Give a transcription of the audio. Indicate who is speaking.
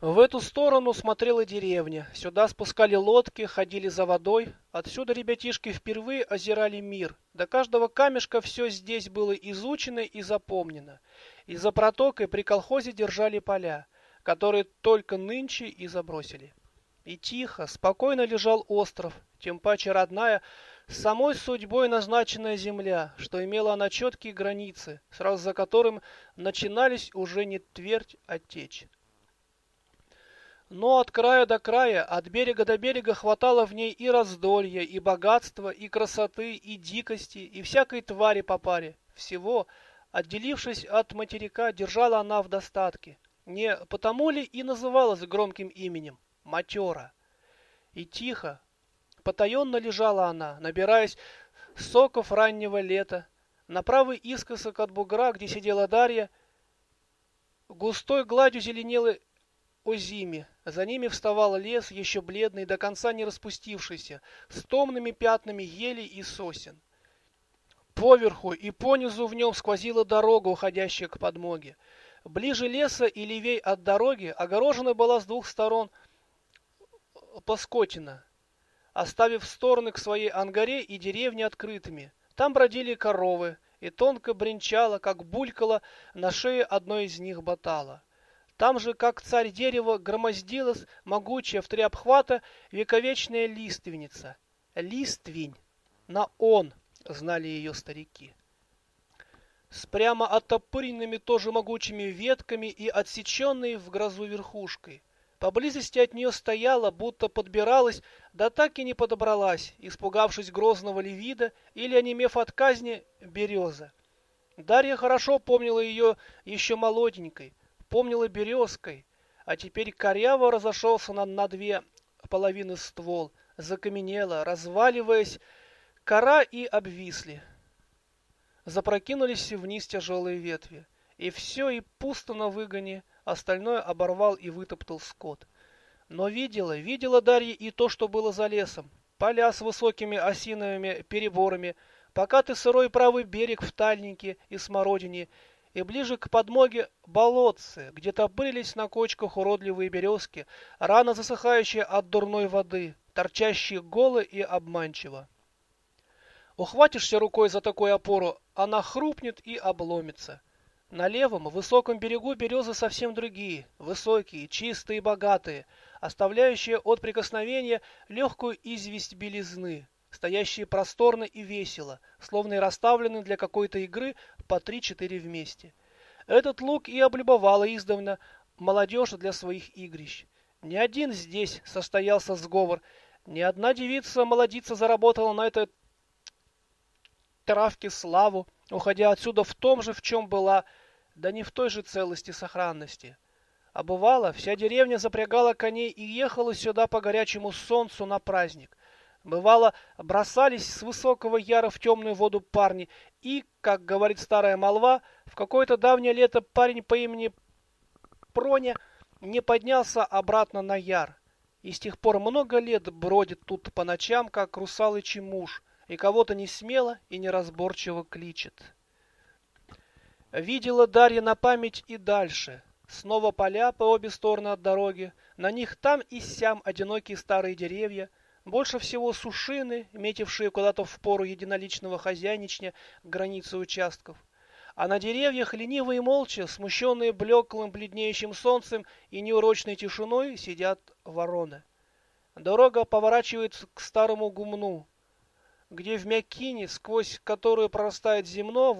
Speaker 1: В эту сторону смотрела деревня. Сюда спускали лодки, ходили за водой. Отсюда ребятишки впервые озирали мир. До каждого камешка все здесь было изучено и запомнено. И за протокой при колхозе держали поля, которые только нынче и забросили. И тихо, спокойно лежал остров, тем паче родная, самой судьбой назначенная земля, что имела она четкие границы, сразу за которым начинались уже не твердь, а течь. Но от края до края, от берега до берега хватало в ней и раздолья, и богатства, и красоты, и дикости, и всякой твари по паре. Всего, отделившись от материка, держала она в достатке. Не потому ли и называлась громким именем Матера? И тихо, потаенно лежала она, набираясь соков раннего лета. На правый искосок от бугра, где сидела Дарья, густой гладью зеленела озиме. За ними вставал лес, еще бледный, до конца не распустившийся, с томными пятнами ели и сосен. Поверху и понизу в нем сквозила дорога, уходящая к подмоге. Ближе леса и левей от дороги огорожена была с двух сторон Паскотина, оставив стороны к своей ангаре и деревни открытыми. Там бродили коровы, и тонко бренчала, как булькала на шее одной из них батала. Там же, как царь дерева, громоздилась могучая в три обхвата вековечная лиственница. Листвень. На он, знали ее старики. С прямо оттопыренными тоже могучими ветками и отсеченной в грозу верхушкой. Поблизости от нее стояла, будто подбиралась, да так и не подобралась, испугавшись грозного левида или онемев от казни береза. Дарья хорошо помнила ее еще молоденькой, помнила березкой, а теперь коряво разошелся на, на две половины ствол, закаменела, разваливаясь, кора и обвисли. Запрокинулись вниз тяжелые ветви, и все и пусто на выгоне, остальное оборвал и вытоптал скот. Но видела, видела Дарья и то, что было за лесом. Поля с высокими осиновыми переборами, покатый сырой правый берег в тальнике и смородине, и ближе к подмоге болотцы, где топырились на кочках уродливые березки, рано засыхающие от дурной воды, торчащие голо и обманчиво. Ухватишься рукой за такую опору, она хрупнет и обломится. На левом, высоком берегу березы совсем другие, высокие, чистые и богатые, оставляющие от прикосновения легкую известь белизны, стоящие просторно и весело, словно и расставлены для какой-то игры по три-четыре вместе. Этот лук и облюбовала издавна молодежь для своих игрищ. Ни один здесь состоялся сговор, ни одна девица молодица заработала на этой травке славу, уходя отсюда в том же, в чем была, да не в той же целости сохранности. А бывало, вся деревня запрягала коней и ехала сюда по горячему солнцу на праздник. Бывало, бросались с высокого яра в темную воду парни, и, как говорит старая молва, в какое-то давнее лето парень по имени Проня не поднялся обратно на яр. И с тех пор много лет бродит тут по ночам, как русалычий муж, и кого-то не смело и неразборчиво кличет. Видела Дарья на память и дальше. Снова поля по обе стороны от дороги, на них там и сям одинокие старые деревья, больше всего сушины, метившие куда-то в пору единоличного хозяйничня границы участков. А на деревьях лениво и молча, смущенные блеклым бледнеющим солнцем и неурочной тишиной, сидят вороны. Дорога поворачивает к старому гумну, где в мякине, сквозь которую прорастает земно,